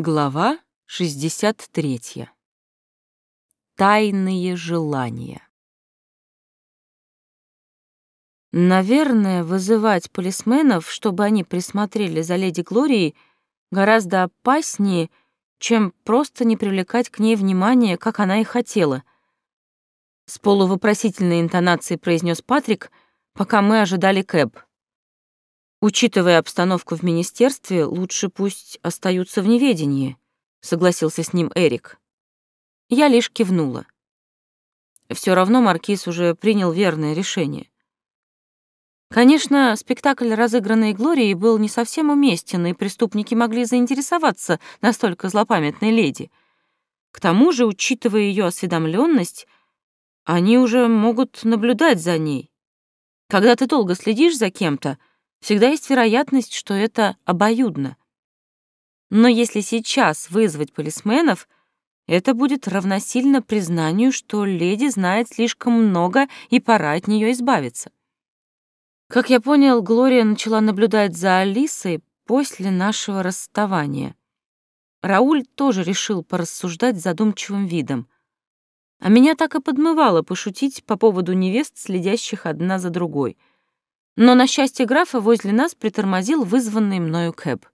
Глава 63. Тайные желания. Наверное, вызывать полисменов, чтобы они присмотрели за леди Глорией, гораздо опаснее, чем просто не привлекать к ней внимания, как она и хотела. С полувопросительной интонацией произнес Патрик, пока мы ожидали Кэб. Учитывая обстановку в министерстве, лучше пусть остаются в неведении, согласился с ним Эрик. Я лишь кивнула. Все равно маркиз уже принял верное решение. Конечно, спектакль, разыгранный Глорией, был не совсем уместен, и преступники могли заинтересоваться настолько злопамятной леди. К тому же, учитывая ее осведомленность, они уже могут наблюдать за ней. Когда ты долго следишь за кем-то, всегда есть вероятность, что это обоюдно. Но если сейчас вызвать полисменов, это будет равносильно признанию, что леди знает слишком много и пора от нее избавиться. Как я понял, Глория начала наблюдать за Алисой после нашего расставания. Рауль тоже решил порассуждать задумчивым видом. А меня так и подмывало пошутить по поводу невест, следящих одна за другой — но, на счастье графа, возле нас притормозил вызванный мною Кэб.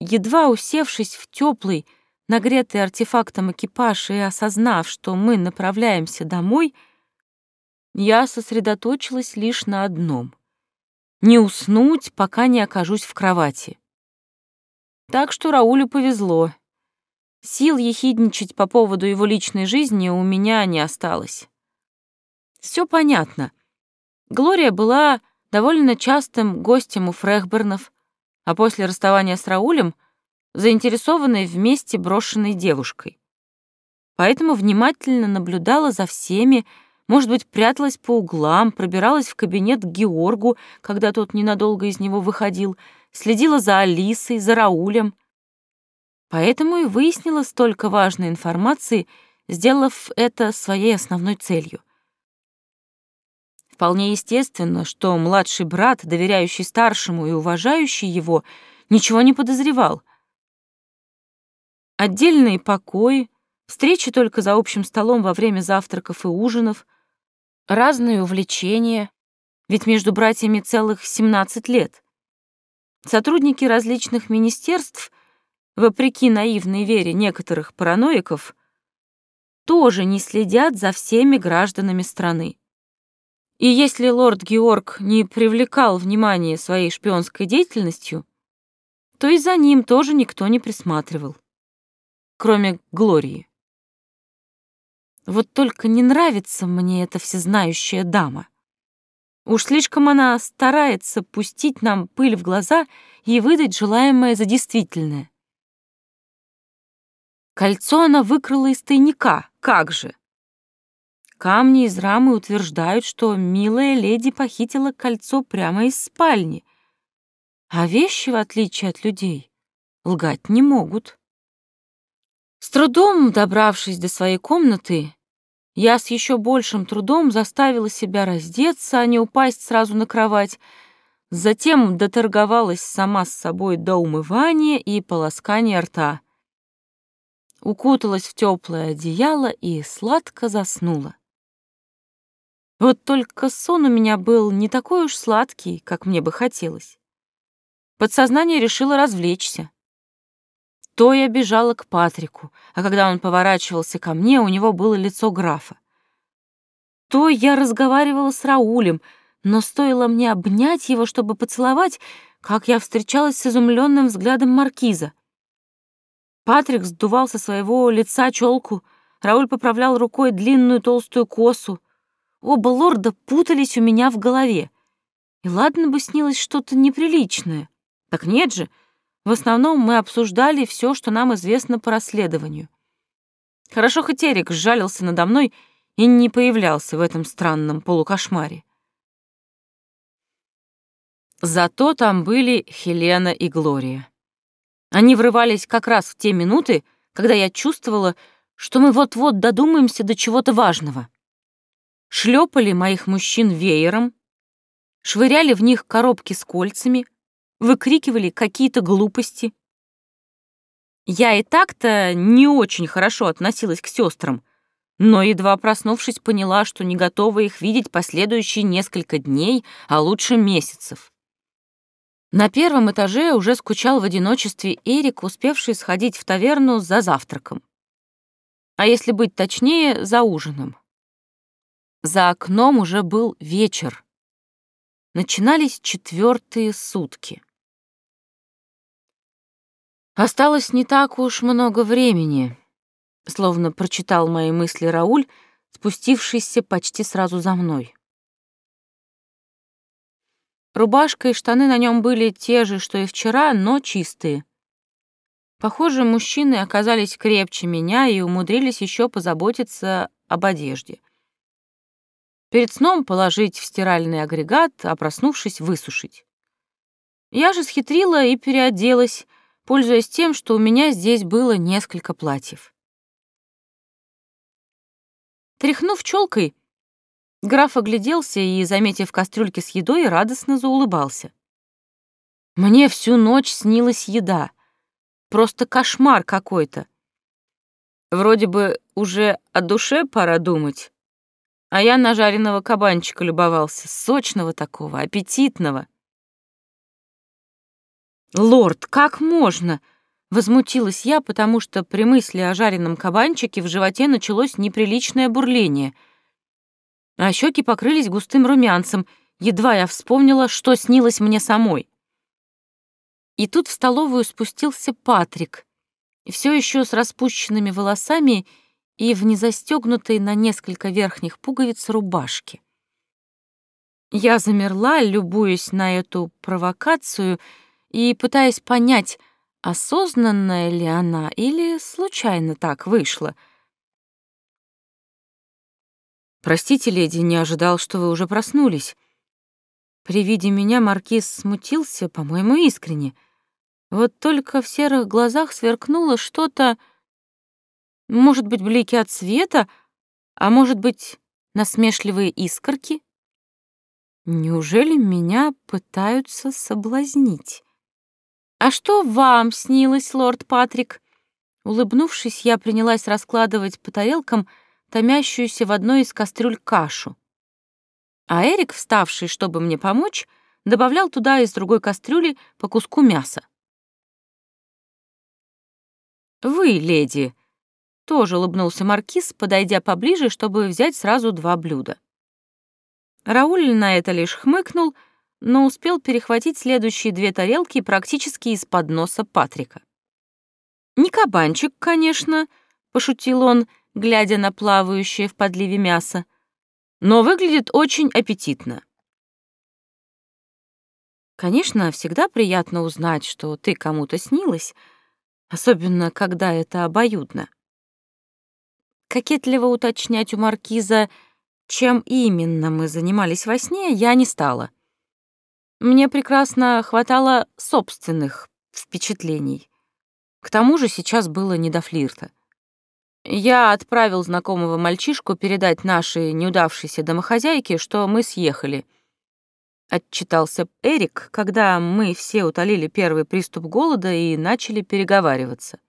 Едва усевшись в теплый, нагретый артефактом экипаж и осознав, что мы направляемся домой, я сосредоточилась лишь на одном — не уснуть, пока не окажусь в кровати. Так что Раулю повезло. Сил ехидничать по поводу его личной жизни у меня не осталось. Все понятно — Глория была довольно частым гостем у Фрехбернов, а после расставания с Раулем заинтересованной вместе брошенной девушкой. Поэтому внимательно наблюдала за всеми, может быть, пряталась по углам, пробиралась в кабинет к Георгу, когда тот ненадолго из него выходил, следила за Алисой, за Раулем. Поэтому и выяснила столько важной информации, сделав это своей основной целью — Вполне естественно, что младший брат, доверяющий старшему и уважающий его, ничего не подозревал. Отдельные покои, встречи только за общим столом во время завтраков и ужинов, разные увлечения, ведь между братьями целых 17 лет. Сотрудники различных министерств, вопреки наивной вере некоторых параноиков, тоже не следят за всеми гражданами страны. И если лорд Георг не привлекал внимания своей шпионской деятельностью, то и за ним тоже никто не присматривал, кроме Глории. Вот только не нравится мне эта всезнающая дама. Уж слишком она старается пустить нам пыль в глаза и выдать желаемое за действительное. Кольцо она выкрала из тайника, как же. Камни из рамы утверждают, что милая леди похитила кольцо прямо из спальни. А вещи, в отличие от людей, лгать не могут. С трудом добравшись до своей комнаты, я с еще большим трудом заставила себя раздеться, а не упасть сразу на кровать, затем доторговалась сама с собой до умывания и полоскания рта. Укуталась в теплое одеяло и сладко заснула. Вот только сон у меня был не такой уж сладкий, как мне бы хотелось. Подсознание решило развлечься. То я бежала к Патрику, а когда он поворачивался ко мне, у него было лицо графа. То я разговаривала с Раулем, но стоило мне обнять его, чтобы поцеловать, как я встречалась с изумленным взглядом маркиза. Патрик сдувал со своего лица челку, Рауль поправлял рукой длинную толстую косу, Оба лорда путались у меня в голове. И ладно бы снилось что-то неприличное. Так нет же. В основном мы обсуждали все, что нам известно по расследованию. Хорошо хоть Эрик сжалился надо мной и не появлялся в этом странном полукошмаре. Зато там были Хелена и Глория. Они врывались как раз в те минуты, когда я чувствовала, что мы вот-вот додумаемся до чего-то важного шлепали моих мужчин веером, швыряли в них коробки с кольцами, выкрикивали какие-то глупости. Я и так-то не очень хорошо относилась к сестрам, но, едва проснувшись, поняла, что не готова их видеть последующие несколько дней, а лучше месяцев. На первом этаже уже скучал в одиночестве Эрик, успевший сходить в таверну за завтраком. А если быть точнее, за ужином. За окном уже был вечер. Начинались четвертые сутки. Осталось не так уж много времени, словно прочитал мои мысли Рауль, спустившийся почти сразу за мной. Рубашка и штаны на нем были те же, что и вчера, но чистые. Похоже, мужчины оказались крепче меня и умудрились еще позаботиться об одежде. Перед сном положить в стиральный агрегат, а проснувшись, высушить. Я же схитрила и переоделась, пользуясь тем, что у меня здесь было несколько платьев. Тряхнув челкой, граф огляделся и, заметив кастрюльки с едой, радостно заулыбался. Мне всю ночь снилась еда. Просто кошмар какой-то. Вроде бы уже о душе пора думать, а я на жареного кабанчика любовался, сочного такого, аппетитного. «Лорд, как можно?» — возмутилась я, потому что при мысли о жареном кабанчике в животе началось неприличное бурление. А щеки покрылись густым румянцем, едва я вспомнила, что снилось мне самой. И тут в столовую спустился Патрик, все еще с распущенными волосами и в незастегнутой на несколько верхних пуговиц рубашке. Я замерла, любуясь на эту провокацию и пытаясь понять, осознанная ли она или случайно так вышла. «Простите, леди, не ожидал, что вы уже проснулись». При виде меня маркиз смутился, по-моему, искренне. Вот только в серых глазах сверкнуло что-то, может быть, блики от света, а может быть, насмешливые искорки? Неужели меня пытаются соблазнить? «А что вам снилось, лорд Патрик?» Улыбнувшись, я принялась раскладывать по тарелкам томящуюся в одной из кастрюль кашу. А Эрик, вставший, чтобы мне помочь, добавлял туда из другой кастрюли по куску мяса. «Вы, леди», тоже улыбнулся маркиз, подойдя поближе, чтобы взять сразу два блюда. Рауль на это лишь хмыкнул, но успел перехватить следующие две тарелки практически из-под носа Патрика. «Не кабанчик, конечно», — пошутил он, глядя на плавающее в подливе мясо, «но выглядит очень аппетитно». Конечно, всегда приятно узнать, что ты кому-то снилась, особенно когда это обоюдно. Кокетливо уточнять у маркиза, чем именно мы занимались во сне, я не стала. Мне прекрасно хватало собственных впечатлений. К тому же сейчас было не до флирта. Я отправил знакомого мальчишку передать нашей неудавшейся домохозяйке, что мы съехали. Отчитался Эрик, когда мы все утолили первый приступ голода и начали переговариваться.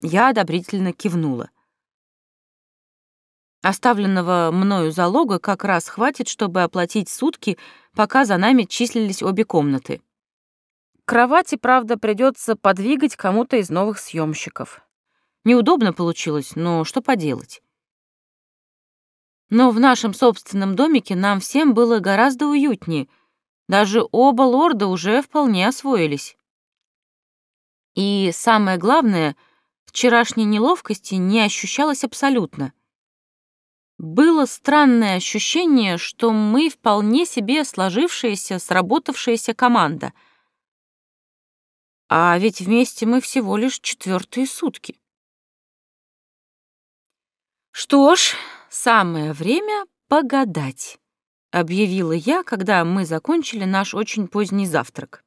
Я одобрительно кивнула. Оставленного мною залога как раз хватит, чтобы оплатить сутки, пока за нами числились обе комнаты. Кровати, правда, придется подвигать кому-то из новых съемщиков. Неудобно получилось, но что поделать. Но в нашем собственном домике нам всем было гораздо уютнее. Даже оба лорда уже вполне освоились. И самое главное, вчерашней неловкости не ощущалось абсолютно. Было странное ощущение, что мы вполне себе сложившаяся, сработавшаяся команда. А ведь вместе мы всего лишь четвертые сутки. Что ж, самое время погадать, объявила я, когда мы закончили наш очень поздний завтрак.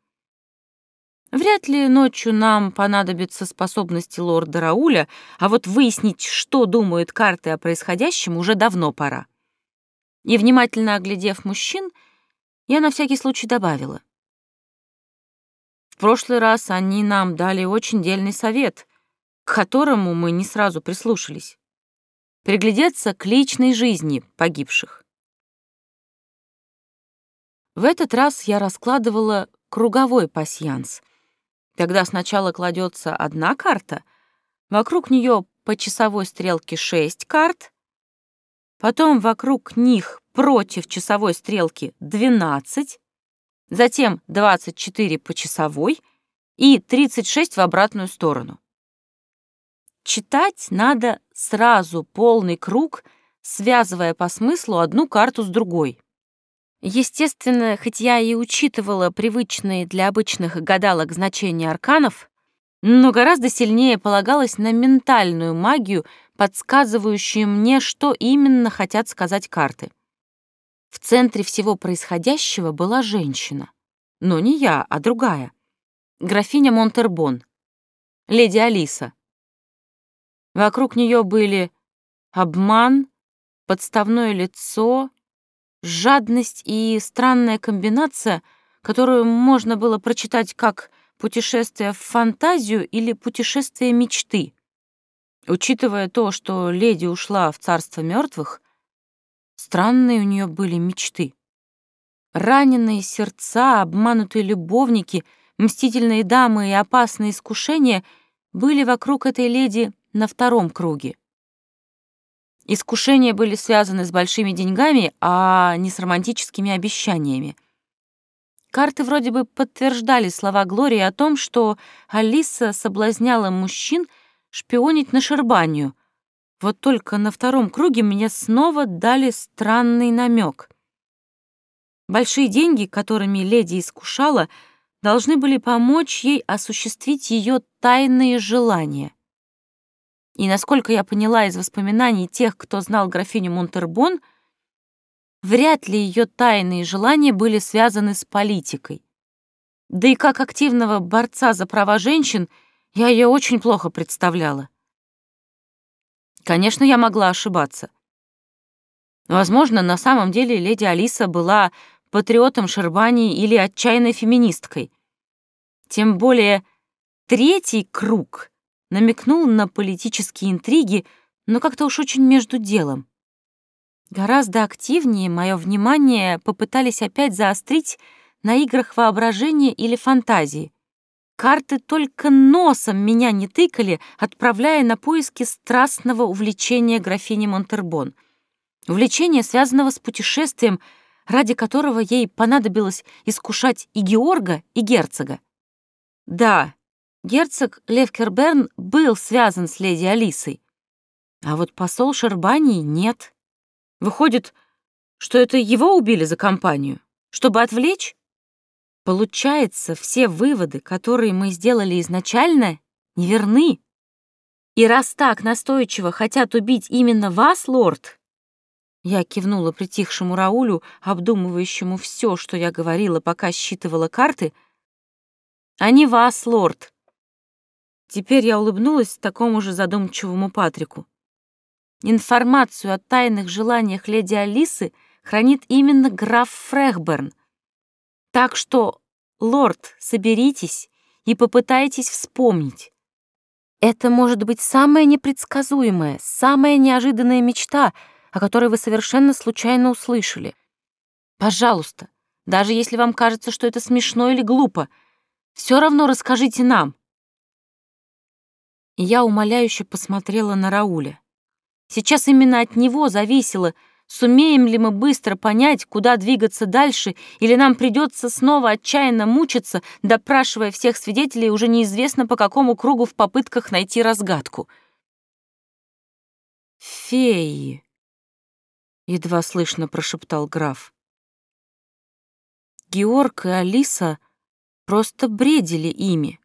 Вряд ли ночью нам понадобятся способности лорда Рауля, а вот выяснить, что думают карты о происходящем, уже давно пора. И, внимательно оглядев мужчин, я на всякий случай добавила. В прошлый раз они нам дали очень дельный совет к которому мы не сразу прислушались. Приглядеться к личной жизни погибших. В этот раз я раскладывала круговой пасьянс. Тогда сначала кладется одна карта, вокруг нее по часовой стрелке шесть карт, потом вокруг них против часовой стрелки 12, затем 24 по часовой и 36 в обратную сторону. Читать надо сразу полный круг, связывая по смыслу одну карту с другой. Естественно, хоть я и учитывала привычные для обычных гадалок значения арканов, но гораздо сильнее полагалась на ментальную магию, подсказывающую мне, что именно хотят сказать карты. В центре всего происходящего была женщина. Но не я, а другая. Графиня Монтербон. Леди Алиса. Вокруг нее были обман, подставное лицо, жадность и странная комбинация, которую можно было прочитать как путешествие в фантазию или путешествие мечты. Учитывая то, что леди ушла в царство мертвых, странные у нее были мечты. Раненые сердца, обманутые любовники, мстительные дамы и опасные искушения были вокруг этой леди на втором круге. Искушения были связаны с большими деньгами, а не с романтическими обещаниями. Карты вроде бы подтверждали слова Глории о том, что Алиса соблазняла мужчин шпионить на Шербанию. Вот только на втором круге мне снова дали странный намек. Большие деньги, которыми леди искушала, должны были помочь ей осуществить ее тайные желания. И насколько я поняла из воспоминаний тех, кто знал графиню Монтербон, вряд ли ее тайные желания были связаны с политикой. Да и как активного борца за права женщин я ее очень плохо представляла. Конечно, я могла ошибаться. Возможно, на самом деле леди Алиса была патриотом Шербании или отчаянной феминисткой. Тем более третий круг намекнул на политические интриги, но как-то уж очень между делом. Гораздо активнее мое внимание попытались опять заострить на играх воображения или фантазии. Карты только носом меня не тыкали, отправляя на поиски страстного увлечения графини Монтербон. Увлечения, связанного с путешествием, ради которого ей понадобилось искушать и Георга, и герцога. Да, герцог Левкерберн был связан с леди Алисой, а вот посол Шербании нет. Выходит, что это его убили за компанию, чтобы отвлечь? Получается, все выводы, которые мы сделали изначально, неверны. И раз так настойчиво хотят убить именно вас, лорд, я кивнула притихшему Раулю, обдумывающему все, что я говорила, пока считывала карты. «А не вас, лорд!» Теперь я улыбнулась такому же задумчивому Патрику. Информацию о тайных желаниях леди Алисы хранит именно граф Фрехберн. Так что, лорд, соберитесь и попытайтесь вспомнить. Это может быть самая непредсказуемая, самая неожиданная мечта, о которой вы совершенно случайно услышали. Пожалуйста, даже если вам кажется, что это смешно или глупо, все равно расскажите нам я умоляюще посмотрела на Рауля. Сейчас именно от него зависело, сумеем ли мы быстро понять, куда двигаться дальше, или нам придется снова отчаянно мучиться, допрашивая всех свидетелей уже неизвестно по какому кругу в попытках найти разгадку. «Феи!» — едва слышно прошептал граф. Георг и Алиса просто бредили ими.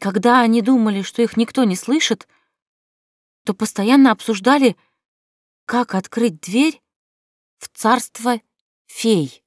Когда они думали, что их никто не слышит, то постоянно обсуждали, как открыть дверь в царство фей.